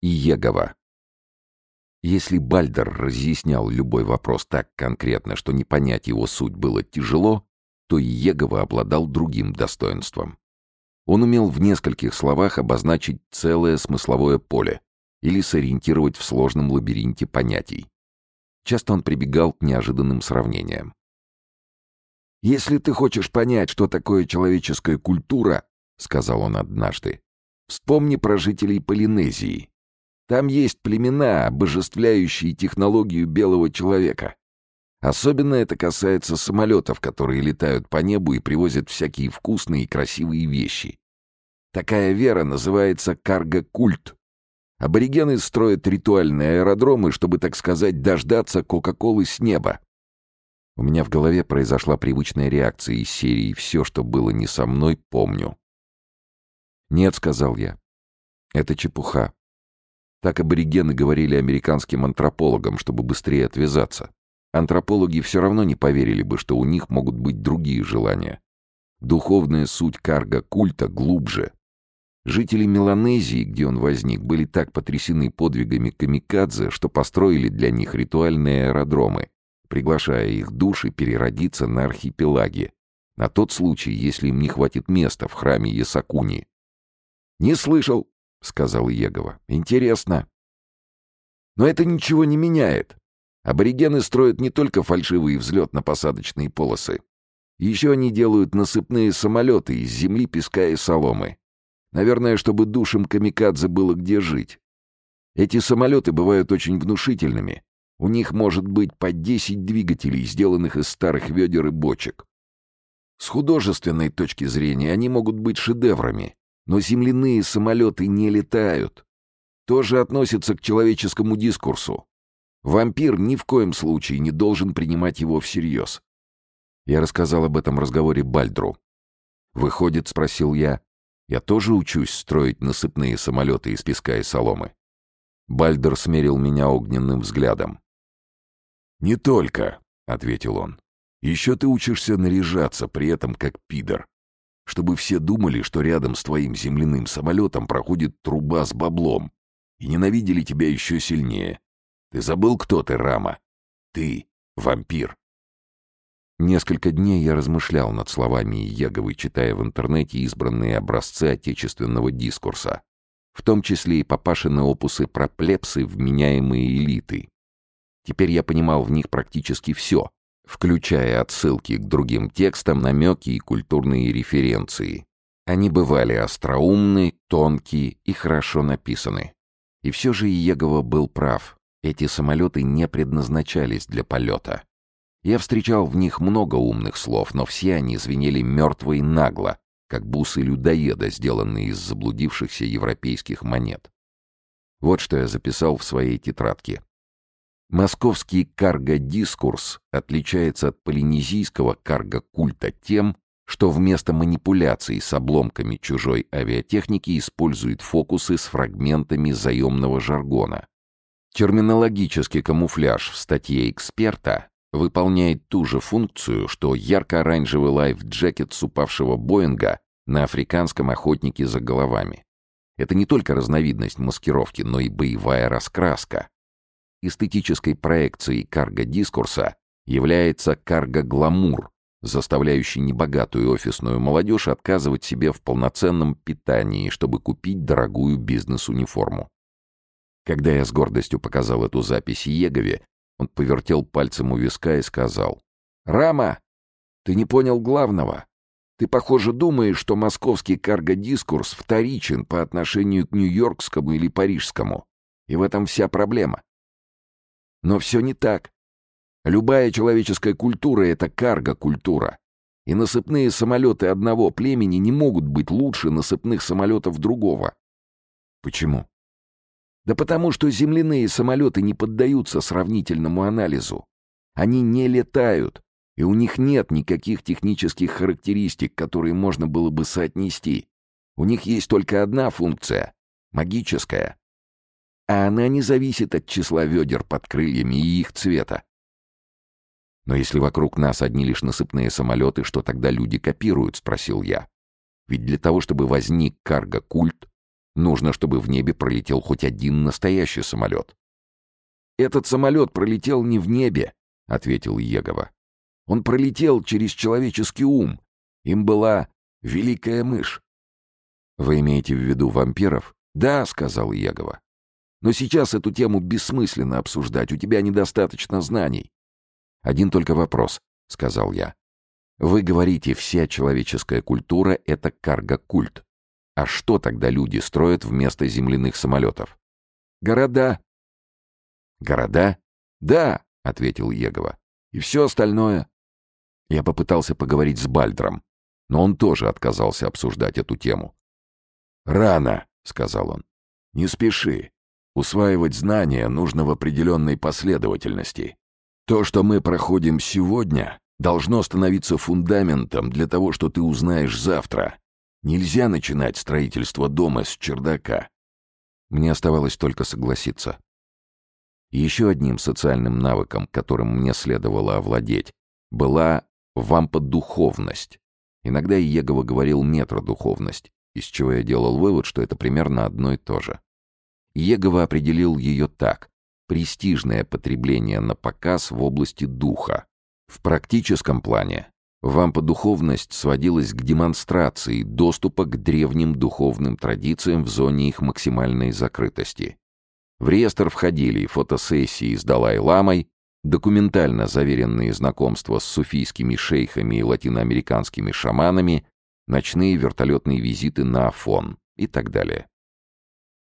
и Егова. Если Бальдер разъяснял любой вопрос так конкретно, что не понять его суть было тяжело, то Егова обладал другим достоинством. Он умел в нескольких словах обозначить целое смысловое поле или сориентировать в сложном лабиринте понятий. Часто он прибегал к неожиданным сравнениям. «Если ты хочешь понять, что такое человеческая культура, — сказал он однажды, — вспомни про жителей Полинезии. Там есть племена, обожествляющие технологию белого человека. Особенно это касается самолетов, которые летают по небу и привозят всякие вкусные и красивые вещи. Такая вера называется карго-культ. Аборигены строят ритуальные аэродромы, чтобы, так сказать, дождаться Кока-Колы с неба. У меня в голове произошла привычная реакция из серии «Все, что было не со мной, помню». «Нет», — сказал я, — «это чепуха. Так аборигены говорили американским антропологам, чтобы быстрее отвязаться. Антропологи все равно не поверили бы, что у них могут быть другие желания. Духовная суть карго-культа глубже. Жители Меланезии, где он возник, были так потрясены подвигами камикадзе, что построили для них ритуальные аэродромы, приглашая их души переродиться на архипелаге, на тот случай, если им не хватит места в храме Ясакуни. «Не слышал», — сказал Егова. «Интересно». «Но это ничего не меняет. Аборигены строят не только фальшивые взлетно-посадочные полосы. Еще они делают насыпные самолеты из земли, песка и соломы. Наверное, чтобы душам камикадзе было где жить. Эти самолеты бывают очень внушительными. У них может быть по 10 двигателей, сделанных из старых ведер и бочек. С художественной точки зрения они могут быть шедеврами, но земляные самолеты не летают. Тоже относится к человеческому дискурсу. Вампир ни в коем случае не должен принимать его всерьез. Я рассказал об этом разговоре Бальдру. «Выходит, — спросил я, — я тоже учусь строить насыпные самолеты из песка и соломы?» Бальдер смерил меня огненным взглядом. «Не только», — ответил он. «Еще ты учишься наряжаться при этом как пидор чтобы все думали, что рядом с твоим земляным самолетом проходит труба с баблом, и ненавидели тебя еще сильнее. Ты забыл, кто ты, Рама? Ты — вампир. Несколько дней я размышлял над словами Яговы, читая в интернете избранные образцы отечественного дискурса, в том числе и папашины опусы про плебсы, вменяемые элиты. Теперь я понимал в них практически все, включая отсылки к другим текстам, намеки и культурные референции. Они бывали остроумны, тонкие и хорошо написаны. И все же Иегова был прав. Эти самолеты не предназначались для полета. Я встречал в них много умных слов, но все они звенели мертво и нагло, как бусы людоеда, сделанные из заблудившихся европейских монет. Вот что я записал в своей тетрадке. Московский карго-дискурс отличается от полинезийского карго-культа тем, что вместо манипуляций с обломками чужой авиатехники использует фокусы с фрагментами заемного жаргона. Терминологический камуфляж в статье эксперта выполняет ту же функцию, что ярко-оранжевый лайф-джекет с упавшего Боинга на африканском охотнике за головами. Это не только разновидность маскировки, но и боевая раскраска, Эстетической проекцией карго-дискурса является карго-гламур, заставляющий небогатую офисную молодежь отказывать себе в полноценном питании, чтобы купить дорогую бизнес-униформу. Когда я с гордостью показал эту запись Егове, он повертел пальцем у виска и сказал, «Рама, ты не понял главного. Ты, похоже, думаешь, что московский карго-дискурс вторичен по отношению к нью-йоркскому или парижскому. И в этом вся проблема. Но все не так. Любая человеческая культура — это карго-культура. И насыпные самолеты одного племени не могут быть лучше насыпных самолетов другого. Почему? Да потому что земляные самолеты не поддаются сравнительному анализу. Они не летают, и у них нет никаких технических характеристик, которые можно было бы соотнести. У них есть только одна функция — магическая а она не зависит от числа ведер под крыльями и их цвета. «Но если вокруг нас одни лишь насыпные самолеты, что тогда люди копируют?» — спросил я. «Ведь для того, чтобы возник карго-культ, нужно, чтобы в небе пролетел хоть один настоящий самолет». «Этот самолет пролетел не в небе», — ответил Егова. «Он пролетел через человеческий ум. Им была великая мышь». «Вы имеете в виду вампиров?» «Да», — сказал Егова. Но сейчас эту тему бессмысленно обсуждать, у тебя недостаточно знаний. Один только вопрос, сказал я. Вы говорите, вся человеческая культура — это карго-культ. А что тогда люди строят вместо земляных самолетов? Города. Города? Да, ответил Егова. И все остальное. Я попытался поговорить с Бальдром, но он тоже отказался обсуждать эту тему. «Рано», — сказал он. «Не спеши. Усваивать знания нужно в определенной последовательности. То, что мы проходим сегодня, должно становиться фундаментом для того, что ты узнаешь завтра. Нельзя начинать строительство дома с чердака. Мне оставалось только согласиться. Еще одним социальным навыком, которым мне следовало овладеть, была вамподуховность. Иногда Иегова говорил метродуховность, из чего я делал вывод, что это примерно одно и то же. Егова определил ее так. Престижное потребление на показ в области духа. В практическом плане вам вампа-духовность сводилась к демонстрации доступа к древним духовным традициям в зоне их максимальной закрытости. В реестр входили фотосессии с Далай-ламой, документально заверенные знакомства с суфийскими шейхами и латиноамериканскими шаманами, ночные вертолетные визиты на Афон и так далее.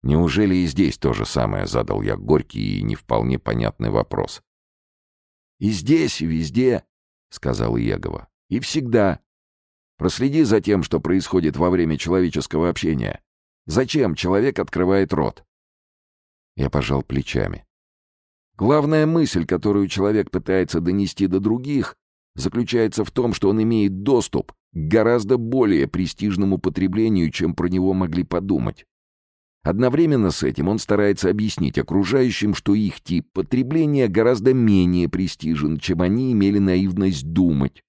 Неужели и здесь то же самое задал я горький и не вполне понятный вопрос? «И здесь, и везде», — сказал Иегова. «И всегда. Проследи за тем, что происходит во время человеческого общения. Зачем человек открывает рот?» Я пожал плечами. Главная мысль, которую человек пытается донести до других, заключается в том, что он имеет доступ к гораздо более престижному потреблению, чем про него могли подумать. Одновременно с этим он старается объяснить окружающим, что их тип потребления гораздо менее престижен, чем они имели наивность думать.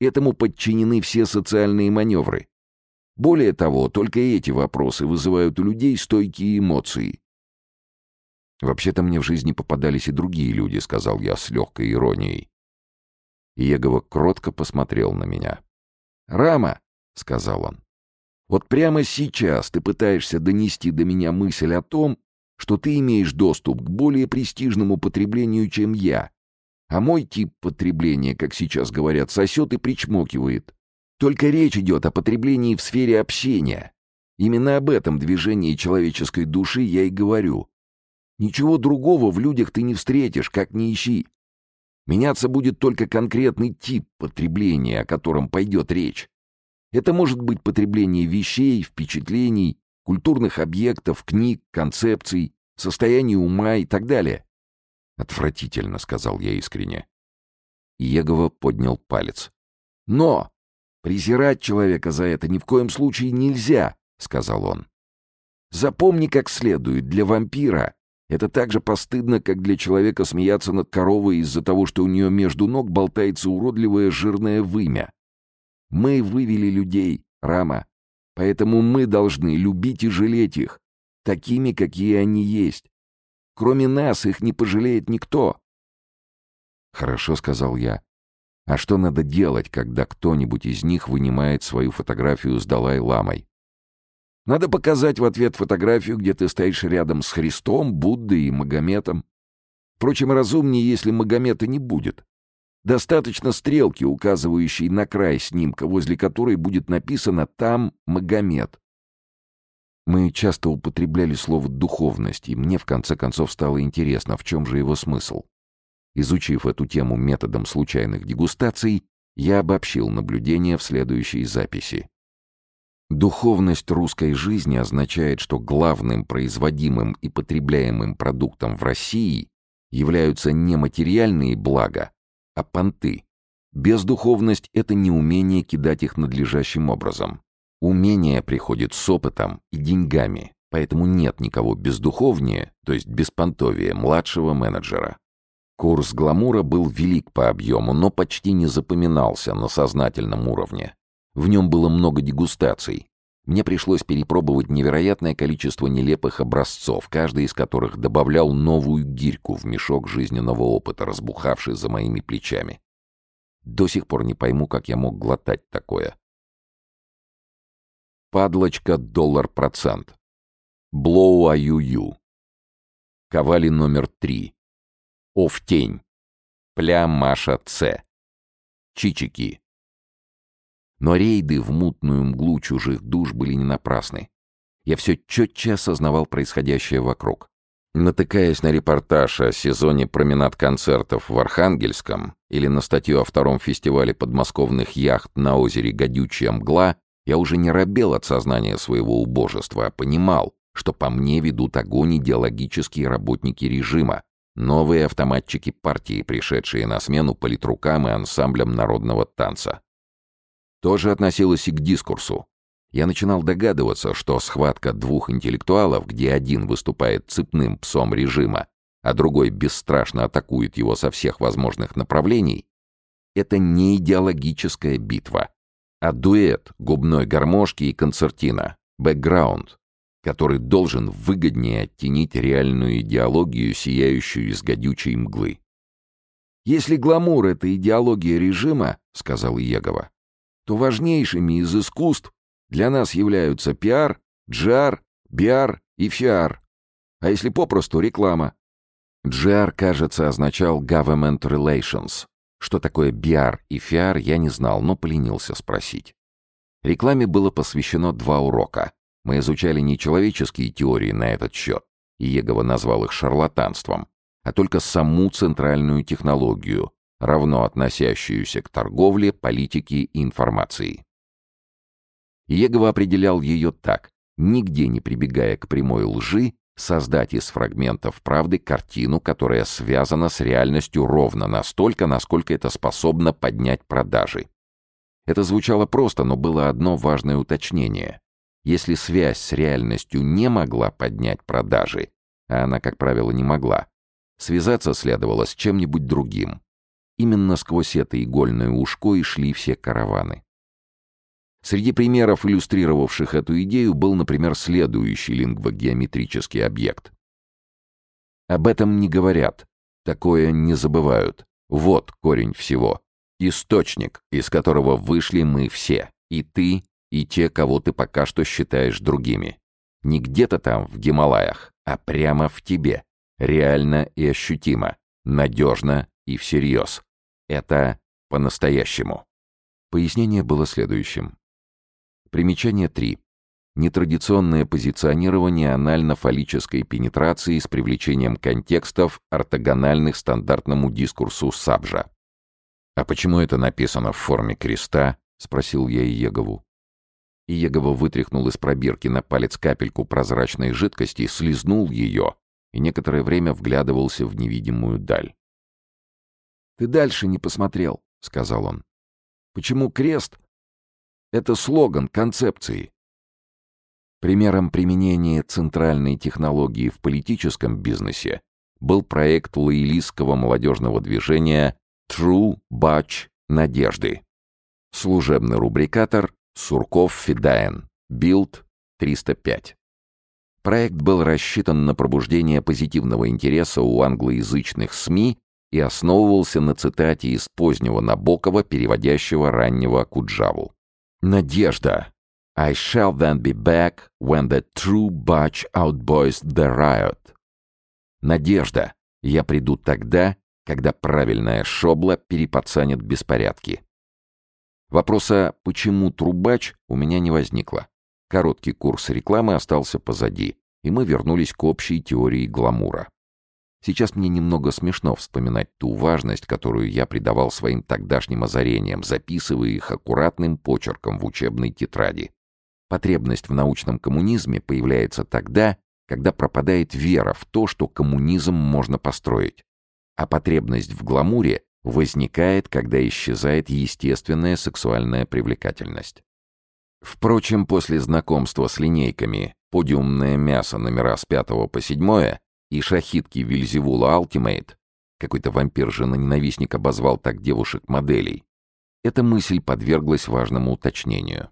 Этому подчинены все социальные маневры. Более того, только эти вопросы вызывают у людей стойкие эмоции. «Вообще-то мне в жизни попадались и другие люди», — сказал я с легкой иронией. Егова кротко посмотрел на меня. «Рама», — сказал он, вот прямо сейчас ты пытаешься донести до меня мысль о том, что ты имеешь доступ к более престижному потреблению, чем я. А мой тип потребления, как сейчас говорят, сосет и причмокивает. Только речь идет о потреблении в сфере общения. Именно об этом движении человеческой души я и говорю. Ничего другого в людях ты не встретишь, как не ищи. Меняться будет только конкретный тип потребления, о котором пойдет речь. Это может быть потребление вещей, впечатлений, культурных объектов, книг, концепций, состояние ума и так далее. «Отвратительно», — сказал я искренне. Егова поднял палец. «Но презирать человека за это ни в коем случае нельзя», — сказал он. «Запомни как следует, для вампира это так же постыдно, как для человека смеяться над коровой из-за того, что у нее между ног болтается уродливое жирное вымя. Мы вывели людей, Рама. Поэтому мы должны любить и жалеть их, такими, какие они есть. Кроме нас их не пожалеет никто. Хорошо, сказал я. А что надо делать, когда кто-нибудь из них вынимает свою фотографию с Далай-ламой? Надо показать в ответ фотографию, где ты стоишь рядом с Христом, Буддой и Магометом. Впрочем, разумнее, если Магомета не будет. Достаточно стрелки, указывающей на край снимка, возле которой будет написано «Там Магомед». Мы часто употребляли слово «духовность», и мне в конце концов стало интересно, в чем же его смысл. Изучив эту тему методом случайных дегустаций, я обобщил наблюдения в следующей записи. Духовность русской жизни означает, что главным производимым и потребляемым продуктом в России являются не материальные блага, а понты. Бездуховность — это неумение кидать их надлежащим образом. Умение приходит с опытом и деньгами, поэтому нет никого бездуховнее, то есть беспонтовее, младшего менеджера. Курс гламура был велик по объему, но почти не запоминался на сознательном уровне. В нем было много дегустаций, мне пришлось перепробовать невероятное количество нелепых образцов, каждый из которых добавлял новую гирьку в мешок жизненного опыта, разбухавший за моими плечами. До сих пор не пойму, как я мог глотать такое. Падлочка доллар-процент. Блоу аю-ю. Ковали номер три. Овтень. Пля Маша Ц. Чичики. Но рейды в мутную мглу чужих душ были не напрасны. Я все четче осознавал происходящее вокруг. Натыкаясь на репортаж о сезоне променад-концертов в Архангельском или на статью о втором фестивале подмосковных яхт на озере «Гадючая мгла», я уже не робел от сознания своего убожества, а понимал, что по мне ведут огонь идеологические работники режима, новые автоматчики партии, пришедшие на смену политрукам и ансамблям народного танца тоже относилось и к дискурсу. Я начинал догадываться, что схватка двух интеллектуалов, где один выступает цепным псом режима, а другой бесстрашно атакует его со всех возможных направлений, это не идеологическая битва, а дуэт губной гармошки и концертина, бэкграунд, который должен выгоднее оттенить реальную идеологию, сияющую из гадючей мглы. «Если гламур — это идеология режима», — сказал Егова, то важнейшими из искусств для нас являются пиар, джар, биар и фиар. А если попросту реклама? GR, кажется, означал Government Relations. Что такое BR и FR, я не знал, но поленился спросить. Рекламе было посвящено два урока. Мы изучали не человеческие теории на этот счет, и Егова назвал их шарлатанством, а только саму центральную технологию, равно относящуюся к торговле, политике и информации. Егова определял ее так, нигде не прибегая к прямой лжи, создать из фрагментов правды картину, которая связана с реальностью ровно настолько, насколько это способно поднять продажи. Это звучало просто, но было одно важное уточнение. Если связь с реальностью не могла поднять продажи, а она, как правило, не могла, связаться следовало с чем-нибудь другим, Именно сквозь это игольное ушко и шли все караваны. Среди примеров, иллюстрировавших эту идею, был, например, следующий лингвогеометрический объект. Об этом не говорят, такое не забывают. Вот корень всего. Источник, из которого вышли мы все. И ты, и те, кого ты пока что считаешь другими. Не где-то там, в Гималаях, а прямо в тебе. Реально и ощутимо. Надежно и всерьез. Это по-настоящему. Пояснение было следующим. Примечание 3. Нетрадиционное позиционирование анально-фаллической пенетрации с привлечением контекстов, ортогональных стандартному дискурсу Сабжа. «А почему это написано в форме креста?» — спросил я Иегову. Иегова вытряхнул из пробирки на палец капельку прозрачной жидкости, слезнул ее и некоторое время вглядывался в невидимую даль. «Ты дальше не посмотрел», — сказал он. «Почему крест — это слоган концепции?» Примером применения центральной технологии в политическом бизнесе был проект лоялистского молодежного движения True Batch Надежды. Служебный рубрикатор Сурков Федаен. Билд 305. Проект был рассчитан на пробуждение позитивного интереса у англоязычных СМИ и основывался на цитате из позднего Набокова, переводящего раннего Куджаву. «Надежда! I shall then be back when the true batch outboys the riot!» «Надежда! Я приду тогда, когда правильная шобла переподсанит беспорядки!» Вопроса «почему трубач?» у меня не возникло. Короткий курс рекламы остался позади, и мы вернулись к общей теории гламура. Сейчас мне немного смешно вспоминать ту важность, которую я придавал своим тогдашним озарениям, записывая их аккуратным почерком в учебной тетради. Потребность в научном коммунизме появляется тогда, когда пропадает вера в то, что коммунизм можно построить. А потребность в гламуре возникает, когда исчезает естественная сексуальная привлекательность. Впрочем, после знакомства с линейками «Подиумное мясо» номера с пятого по седьмое и шахитки Вильзевула Алтимейт, какой-то вампир же на ненавистник обозвал так девушек-моделей, эта мысль подверглась важному уточнению.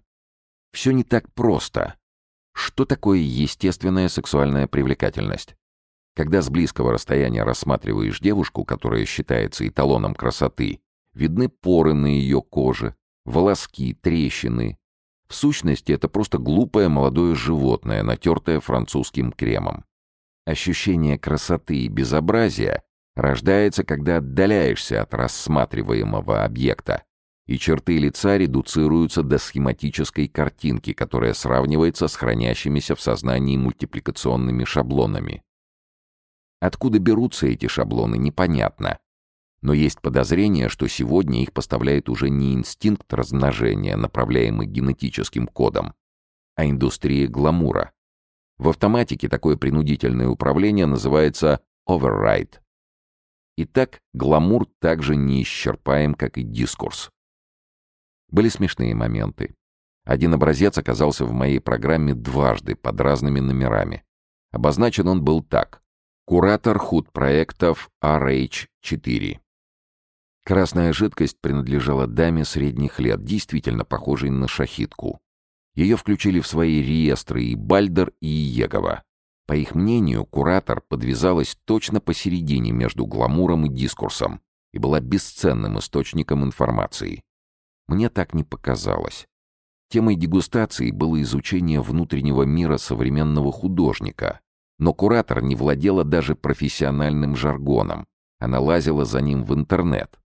Все не так просто. Что такое естественная сексуальная привлекательность? Когда с близкого расстояния рассматриваешь девушку, которая считается эталоном красоты, видны поры на ее коже, волоски, трещины. В сущности, это просто глупое молодое животное, натертое французским кремом. Ощущение красоты и безобразия рождается, когда отдаляешься от рассматриваемого объекта, и черты лица редуцируются до схематической картинки, которая сравнивается с хранящимися в сознании мультипликационными шаблонами. Откуда берутся эти шаблоны, непонятно. Но есть подозрение, что сегодня их поставляет уже не инстинкт размножения, направляемый генетическим кодом, а индустрия гламура. В автоматике такое принудительное управление называется override. Итак, гламур также не исчерпаем, как и дискурс. Были смешные моменты. Один образец оказался в моей программе дважды под разными номерами. Обозначен он был так. Куратор худ худпроектов RH4. Красная жидкость принадлежала даме средних лет, действительно похожей на шахитку. Ее включили в свои реестры и Бальдер, и Егова. По их мнению, куратор подвязалась точно посередине между гламуром и дискурсом и была бесценным источником информации. Мне так не показалось. Темой дегустации было изучение внутреннего мира современного художника, но куратор не владела даже профессиональным жаргоном. Она лазила за ним в интернет.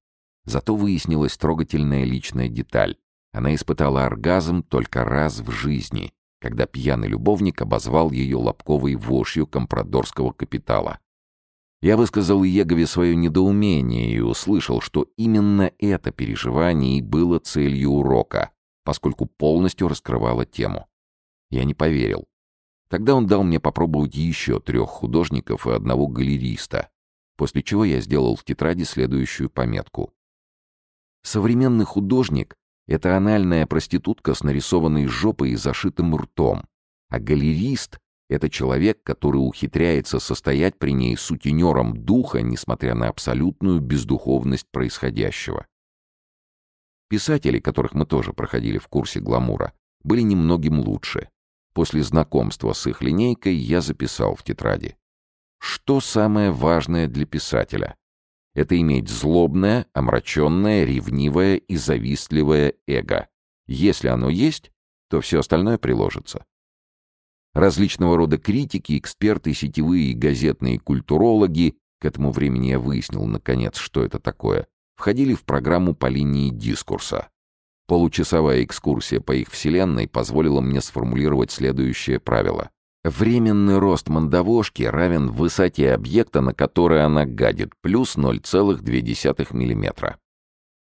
Зато выяснилась трогательная личная деталь. Она испытала оргазм только раз в жизни, когда пьяный любовник обозвал ее лобковой вошью компрадорского капитала. Я высказал Егове свое недоумение и услышал, что именно это переживание и было целью урока, поскольку полностью раскрывало тему. Я не поверил. Тогда он дал мне попробовать еще трех художников и одного галериста, после чего я сделал в тетради следующую пометку. Современный художник это анальная проститутка с нарисованной жопой и зашитым ртом. А галерист — это человек, который ухитряется состоять при ней сутенером духа, несмотря на абсолютную бездуховность происходящего. Писатели, которых мы тоже проходили в курсе гламура, были немногим лучше. После знакомства с их линейкой я записал в тетради. Что самое важное для писателя? это иметь злобное, омраченное, ревнивое и завистливое эго. Если оно есть, то все остальное приложится. Различного рода критики, эксперты, сетевые и газетные культурологи к этому времени я выяснил, наконец, что это такое, входили в программу по линии дискурса. Получасовая экскурсия по их вселенной позволила мне сформулировать следующее правило. Временный рост мандавошки равен высоте объекта, на который она гадит, плюс 0,2 мм.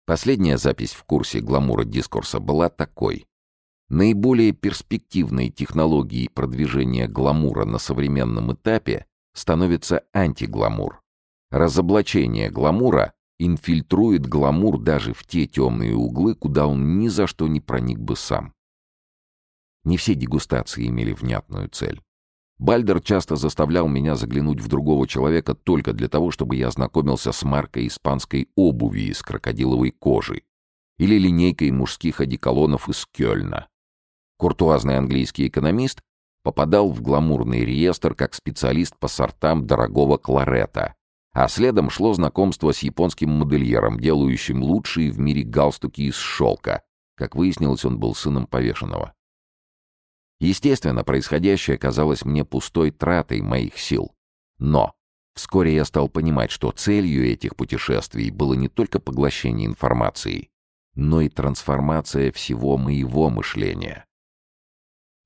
Последняя запись в курсе гламура дискурса была такой. Наиболее перспективной технологией продвижения гламура на современном этапе становится антигламур. Разоблачение гламура инфильтрует гламур даже в те темные углы, куда он ни за что не проник бы сам. Не все дегустации имели внятную цель. Бальдер часто заставлял меня заглянуть в другого человека только для того, чтобы я ознакомился с маркой испанской обуви из крокодиловой кожи или линейкой мужских одеколонов из Кёльна. Куртуазный английский экономист попадал в гламурный реестр как специалист по сортам дорогого кларета, а следом шло знакомство с японским модельером, делающим лучшие в мире галстуки из шелка. Как выяснилось, он был сыном повешенного. Естественно, происходящее казалось мне пустой тратой моих сил. Но вскоре я стал понимать, что целью этих путешествий было не только поглощение информации, но и трансформация всего моего мышления.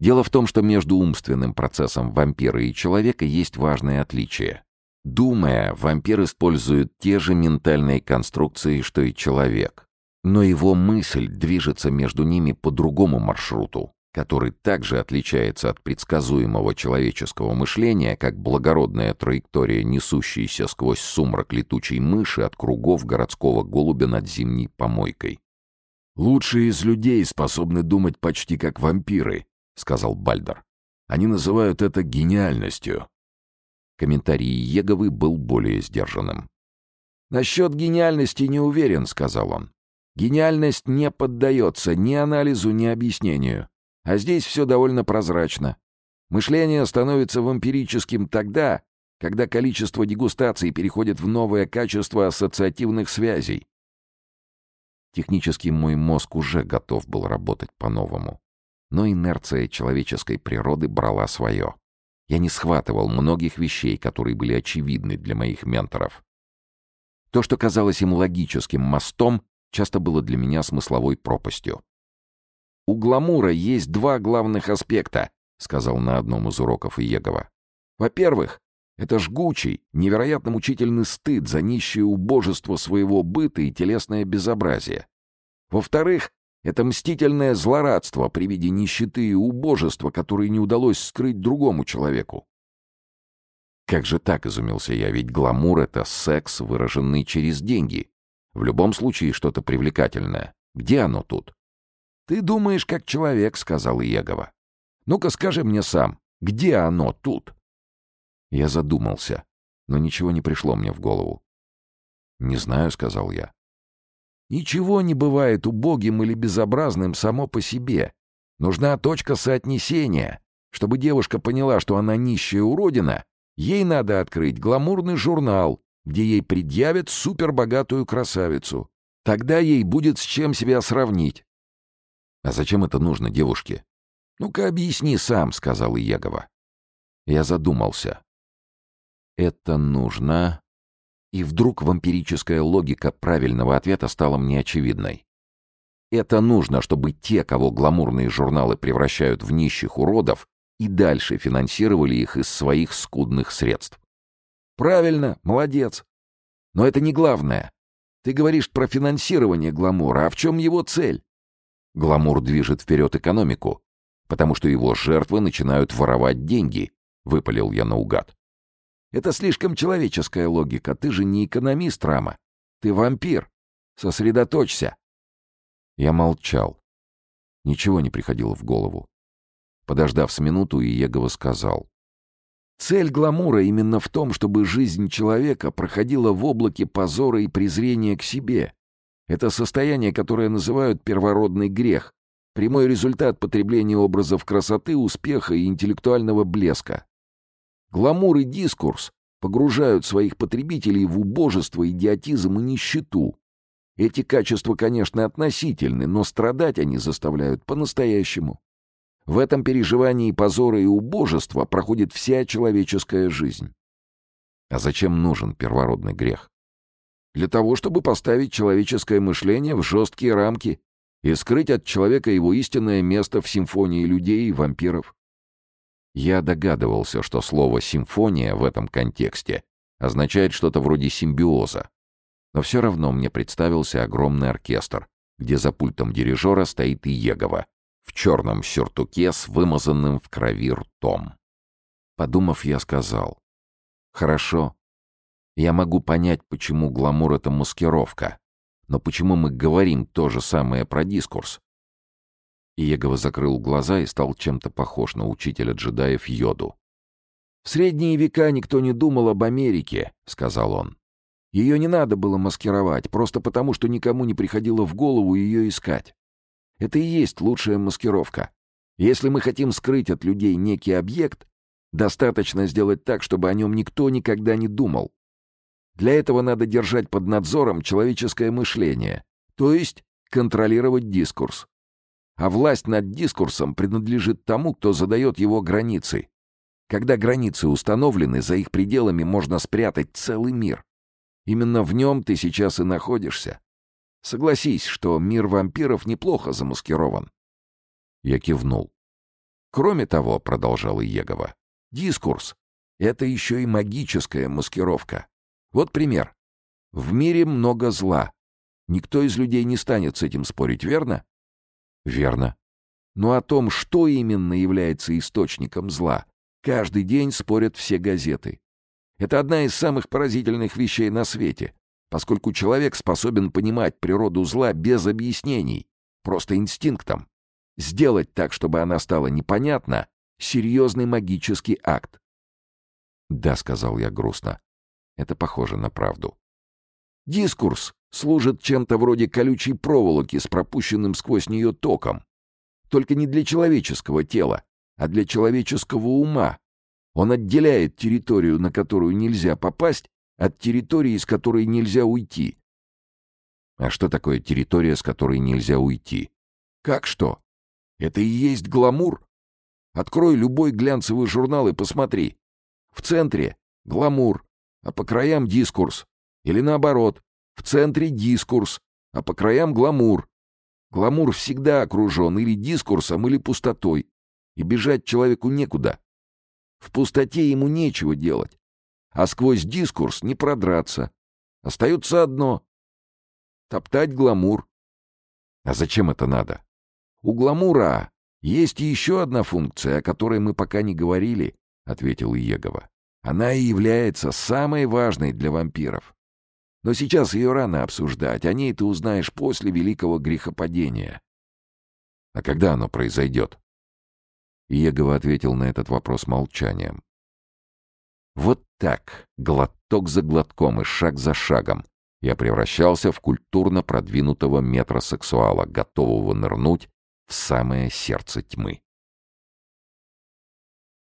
Дело в том, что между умственным процессом вампира и человека есть важное отличие. Думая, вампир использует те же ментальные конструкции, что и человек. Но его мысль движется между ними по другому маршруту, который также отличается от предсказуемого человеческого мышления, как благородная траектория, несущаяся сквозь сумрак летучей мыши от кругов городского голубя над зимней помойкой. «Лучшие из людей способны думать почти как вампиры», — сказал Бальдер. «Они называют это гениальностью». Комментарий Еговы был более сдержанным. «Насчет гениальности не уверен», — сказал он. «Гениальность не поддается ни анализу, ни объяснению. А здесь все довольно прозрачно. Мышление становится вампирическим тогда, когда количество дегустаций переходит в новое качество ассоциативных связей. Технически мой мозг уже готов был работать по-новому. Но инерция человеческой природы брала свое. Я не схватывал многих вещей, которые были очевидны для моих менторов. То, что казалось им логическим мостом, часто было для меня смысловой пропастью. «У гламура есть два главных аспекта», — сказал на одном из уроков Иегова. «Во-первых, это жгучий, невероятно мучительный стыд за нищее убожество своего быта и телесное безобразие. Во-вторых, это мстительное злорадство при виде нищеты и убожества, которые не удалось скрыть другому человеку. Как же так, изумился я, ведь гламур — это секс, выраженный через деньги. В любом случае что-то привлекательное. Где оно тут? «Ты думаешь, как человек», — сказал Егова. «Ну-ка скажи мне сам, где оно тут?» Я задумался, но ничего не пришло мне в голову. «Не знаю», — сказал я. «Ничего не бывает убогим или безобразным само по себе. Нужна точка соотнесения. Чтобы девушка поняла, что она нищая уродина, ей надо открыть гламурный журнал, где ей предъявят супербогатую красавицу. Тогда ей будет с чем себя сравнить. «А зачем это нужно девушке?» «Ну-ка объясни сам», — сказал Иегова. Я задумался. «Это нужно...» И вдруг вампирическая логика правильного ответа стала мне очевидной. Это нужно, чтобы те, кого гламурные журналы превращают в нищих уродов, и дальше финансировали их из своих скудных средств. Правильно, молодец. Но это не главное. Ты говоришь про финансирование гламура, а в чем его цель? Гламур движет вперед экономику, потому что его жертвы начинают воровать деньги, выпалил я наугад. Это слишком человеческая логика. Ты же не экономист, Рама. Ты вампир. Сосредоточься. Я молчал. Ничего не приходило в голову. Подождав с минуту, Иегова сказал. Цель гламура именно в том, чтобы жизнь человека проходила в облаке позора и презрения к себе. Это состояние, которое называют первородный грех, прямой результат потребления образов красоты, успеха и интеллектуального блеска. Гламур и дискурс погружают своих потребителей в убожество, идиотизм и нищету. Эти качества, конечно, относительны, но страдать они заставляют по-настоящему. В этом переживании позора и убожества проходит вся человеческая жизнь. А зачем нужен первородный грех? для того, чтобы поставить человеческое мышление в жесткие рамки и скрыть от человека его истинное место в симфонии людей и вампиров. Я догадывался, что слово «симфония» в этом контексте означает что-то вроде симбиоза. Но все равно мне представился огромный оркестр, где за пультом дирижера стоит Иегова в черном сюртуке с вымазанным в крови ртом. Подумав, я сказал, «Хорошо, я могу понять, почему гламур — это маскировка. Но почему мы говорим то же самое про дискурс? Иегова закрыл глаза и стал чем-то похож на учителя джедаев Йоду. «В средние века никто не думал об Америке», — сказал он. «Ее не надо было маскировать, просто потому, что никому не приходило в голову ее искать. Это и есть лучшая маскировка. Если мы хотим скрыть от людей некий объект, достаточно сделать так, чтобы о нем никто никогда не думал. Для этого надо держать под надзором человеческое мышление, то есть контролировать дискурс. А власть над дискурсом принадлежит тому, кто задает его границы. Когда границы установлены, за их пределами можно спрятать целый мир. Именно в нем ты сейчас и находишься. Согласись, что мир вампиров неплохо замаскирован. Я кивнул. Кроме того, продолжал Иегова, дискурс — это еще и магическая маскировка. Вот пример. В мире много зла. Никто из людей не станет с этим спорить, верно? Верно. Но о том, что именно является источником зла, каждый день спорят все газеты. Это одна из самых поразительных вещей на свете, поскольку человек способен понимать природу зла без объяснений, просто инстинктом. Сделать так, чтобы она стала непонятна — серьезный магический акт. «Да», — сказал я грустно, это похоже на правду. Дискурс служит чем-то вроде колючей проволоки с пропущенным сквозь нее током. Только не для человеческого тела, а для человеческого ума. Он отделяет территорию, на которую нельзя попасть, от территории, из которой нельзя уйти. А что такое территория, с которой нельзя уйти? Как что? Это и есть гламур? Открой любой глянцевый журнал и посмотри. В центре — гламур, а по краям дискурс. Или наоборот, в центре дискурс, а по краям гламур. Гламур всегда окружен или дискурсом, или пустотой. И бежать человеку некуда. В пустоте ему нечего делать. А сквозь дискурс не продраться. Остается одно — топтать гламур. А зачем это надо? У гламура есть еще одна функция, о которой мы пока не говорили, — ответил Егова. Она и является самой важной для вампиров. Но сейчас ее рано обсуждать, о ней ты узнаешь после великого грехопадения. А когда оно произойдет? Иегова ответил на этот вопрос молчанием. Вот так, глоток за глотком и шаг за шагом, я превращался в культурно продвинутого метросексуала, готового нырнуть в самое сердце тьмы.